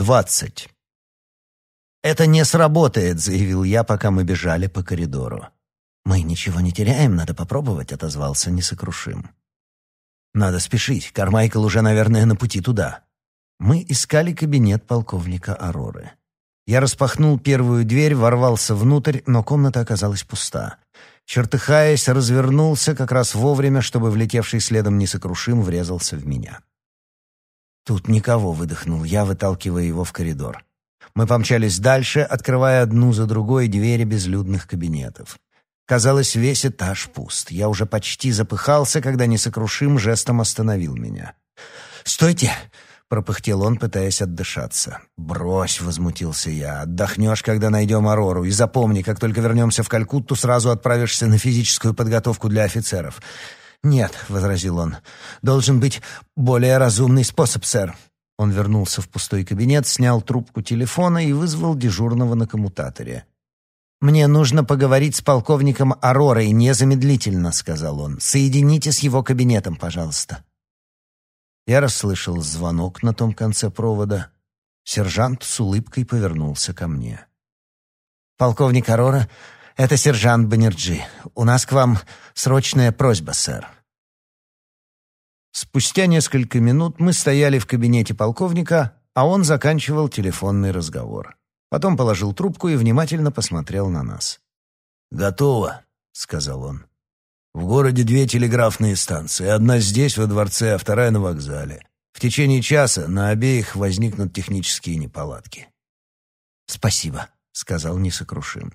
Двадцать. «Это не сработает», — заявил я, пока мы бежали по коридору. «Мы ничего не теряем, надо попробовать», — отозвался несокрушим. «Надо спешить, Кармайкл уже, наверное, на пути туда». Мы искали кабинет полковника Ароры. Я распахнул первую дверь, ворвался внутрь, но комната оказалась пуста. Чертыхаясь, развернулся как раз вовремя, чтобы влетевший следом несокрушим врезался в меня. «Тут никого», — выдохнул я, выталкивая его в коридор. Мы помчались дальше, открывая одну за другой двери безлюдных кабинетов. Казалось, весь этаж пуст. Я уже почти запыхался, когда несокрушим жестом остановил меня. «Стойте!» — пропыхтел он, пытаясь отдышаться. «Брось!» — возмутился я. «Отдохнешь, когда найдем Арору. И запомни, как только вернемся в Калькутту, сразу отправишься на физическую подготовку для офицеров. «Нет», — возразил он, — «должен быть более разумный способ, сэр». Он вернулся в пустой кабинет, снял трубку телефона и вызвал дежурного на коммутаторе. «Мне нужно поговорить с полковником Аророй незамедлительно», — сказал он. «Соедините с его кабинетом, пожалуйста». Я расслышал звонок на том конце провода. Сержант с улыбкой повернулся ко мне. «Полковник Арора, это сержант Баннерджи. У нас к вам срочная просьба, сэр». Спустя несколько минут мы стояли в кабинете полковника, а он заканчивал телефонный разговор. Потом положил трубку и внимательно посмотрел на нас. «Готово», — сказал он. «В городе две телеграфные станции. Одна здесь, во дворце, а вторая на вокзале. В течение часа на обеих возникнут технические неполадки». «Спасибо», — сказал несокрушим.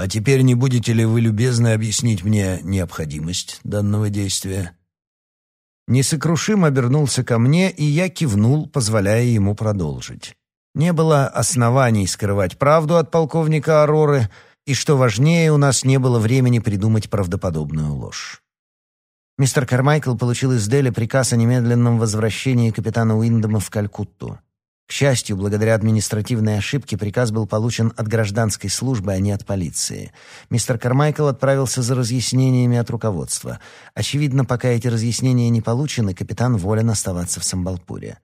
А теперь не будете ли вы любезны объяснить мне необходимость данного действия?» Несокрушим обернулся ко мне, и я кивнул, позволяя ему продолжить. Не было оснований скрывать правду от полковника Ароры, и, что важнее, у нас не было времени придумать правдоподобную ложь. Мистер Кармайкл получил из Дели приказ о немедленном возвращении капитана Уиндома в Калькутту. К счастью, благодаря административной ошибке приказ был получен от гражданской службы, а не от полиции. Мистер Кармайкл отправился за разъяснениями от руководства. Очевидно, пока эти разъяснения не получены, капитан волен оставаться в Самбалпуре.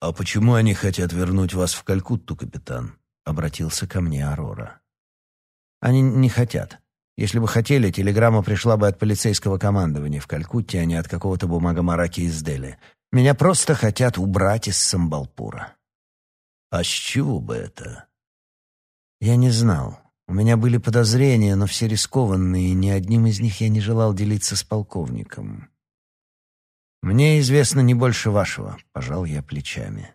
«А почему они хотят вернуть вас в Калькутту, капитан?» — обратился ко мне Арора. «Они не хотят. Если бы хотели, телеграмма пришла бы от полицейского командования в Калькутте, а не от какого-то бумагомараки из Дели. Меня просто хотят убрать из Самбалпура. А с чего бы это? Я не знал. У меня были подозрения, но все рискованные, и ни одним из них я не желал делиться с полковником. Мне известно не больше вашего, пожал я плечами.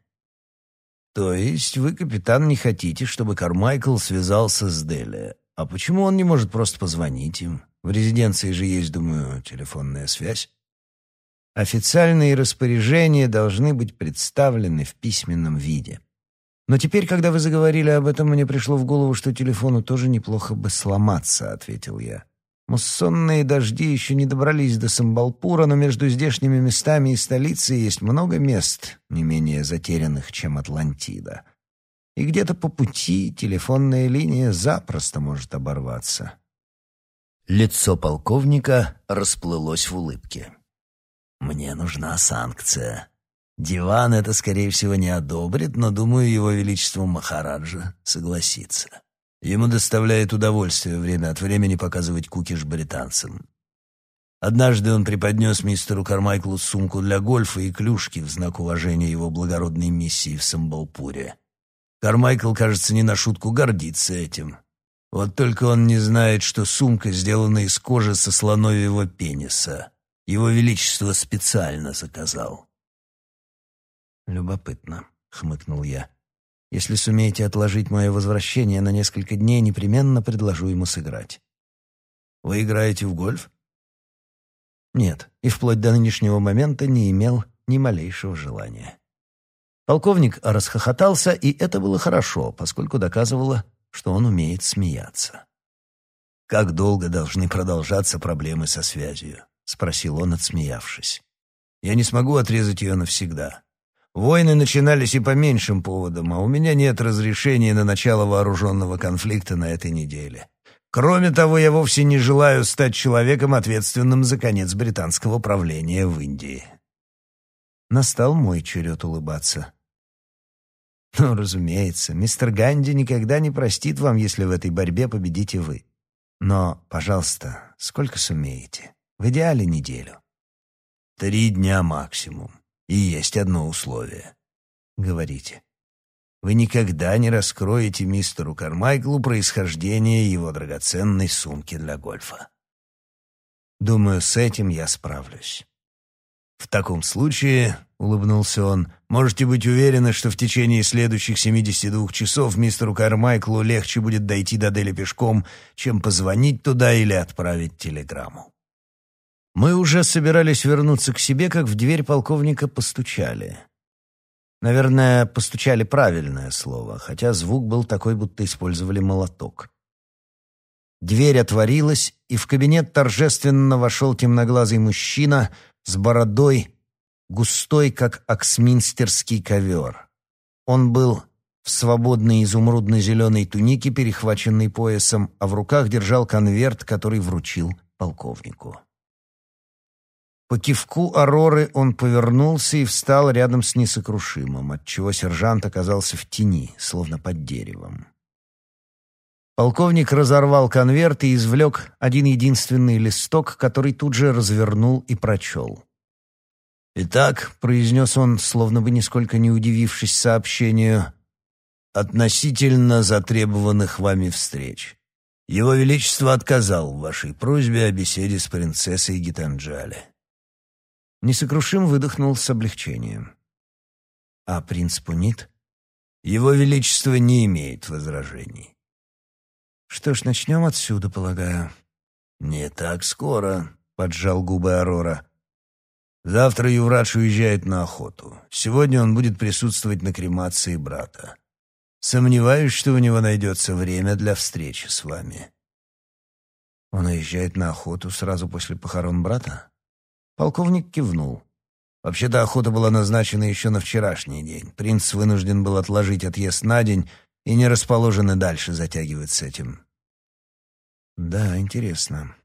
То есть вы, капитан, не хотите, чтобы Кармайкл связался с Дели? А почему он не может просто позвонить им? В резиденции же есть, думаю, телефонная связь. Официальные распоряжения должны быть представлены в письменном виде. Но теперь, когда вы заговорили об этом, мне пришло в голову, что телефону тоже неплохо бы сломаться, ответил я. Муссонные дожди еще не добрались до Самбалпура, но между здешними местами и столицей есть много мест, не менее затерянных, чем Атлантида. И где-то по пути телефонная линия запросто может оборваться. Лицо полковника расплылось в улыбке. Мне нужна санкция. Диван это, скорее всего, не одобрит, но, думаю, его величество Махараджа согласится. Ему доставляет удовольствие время от времени показывать кукиш британцам. Однажды он преподнес мистеру Кармайклу сумку для гольфа и клюшки в знак уважения его благородной миссии в Самбалпуре. Кармайкл, кажется, не на шутку гордится этим. Вот только он не знает, что сумка сделана из кожи со слоновьего пениса. Его Величество специально заказал. «Любопытно», — хмыкнул я. «Если сумеете отложить мое возвращение на несколько дней, непременно предложу ему сыграть». «Вы играете в гольф?» «Нет, и вплоть до нынешнего момента не имел ни малейшего желания». Полковник расхохотался, и это было хорошо, поскольку доказывало, что он умеет смеяться. «Как долго должны продолжаться проблемы со связью?» — спросил он, отсмеявшись. «Я не смогу отрезать ее навсегда. Войны начинались и по меньшим поводам, а у меня нет разрешения на начало вооруженного конфликта на этой неделе. Кроме того, я вовсе не желаю стать человеком, ответственным за конец британского правления в Индии». Настал мой черед улыбаться. Ну, разумеется, мистер Ганди никогда не простит вам, если в этой борьбе победите вы. Но, пожалуйста, сколько сумеете. В идеале неделю. Три дня максимум. И есть одно условие. Говорите. Вы никогда не раскроете мистеру Кармайклу происхождение его драгоценной сумки для гольфа. Думаю, с этим я справлюсь. В таком случае, — улыбнулся он, — можете быть уверены, что в течение следующих 72 часов мистеру Кармайклу легче будет дойти до Дели пешком, чем позвонить туда или отправить телеграмму. Мы уже собирались вернуться к себе, как в дверь полковника постучали. Наверное, постучали правильное слово, хотя звук был такой, будто использовали молоток. Дверь отворилась, и в кабинет торжественно вошел темноглазый мужчина с бородой, густой, как оксминстерский ковер. Он был в свободной изумрудно-зеленой тунике, перехваченной поясом, а в руках держал конверт, который вручил полковнику. По кивку Ароры он повернулся и встал рядом с несокрушимым, отчего сержант оказался в тени, словно под деревом. Полковник разорвал конверт и извлек один единственный листок, который тут же развернул и прочел. «Итак», — произнес он, словно бы нисколько не удивившись сообщению, «относительно затребованных вами встреч. Его Величество отказал в вашей просьбе о беседе с принцессой Гитанджали». Несокрушим выдохнул с облегчением. «А принц Пунит?» «Его Величество не имеет возражений». Что ж, начнем отсюда, полагаю. Не так скоро, поджал губы Арора. Завтра Юврадж уезжает на охоту. Сегодня он будет присутствовать на кремации брата. Сомневаюсь, что у него найдется время для встречи с вами. Он уезжает на охоту сразу после похорон брата? Полковник кивнул. Вообще-то охота была назначена еще на вчерашний день. Принц вынужден был отложить отъезд на день и не расположены дальше затягивать с этим. Да, интересно.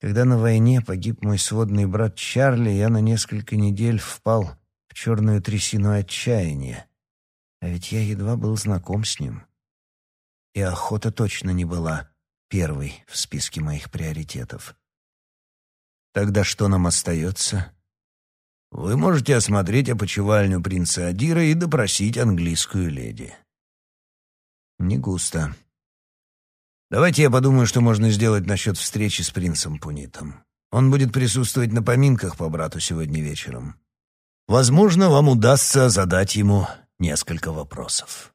Когда на войне погиб мой сводный брат Чарли, я на несколько недель впал в черную трясину отчаяния. А ведь я едва был знаком с ним. И охота точно не была первой в списке моих приоритетов. Тогда что нам остается? Вы можете осмотреть опочивальню принца Адира и допросить английскую леди. Не густо. Давайте я подумаю, что можно сделать насчет встречи с принцем Пунитом. Он будет присутствовать на поминках по брату сегодня вечером. Возможно, вам удастся задать ему несколько вопросов.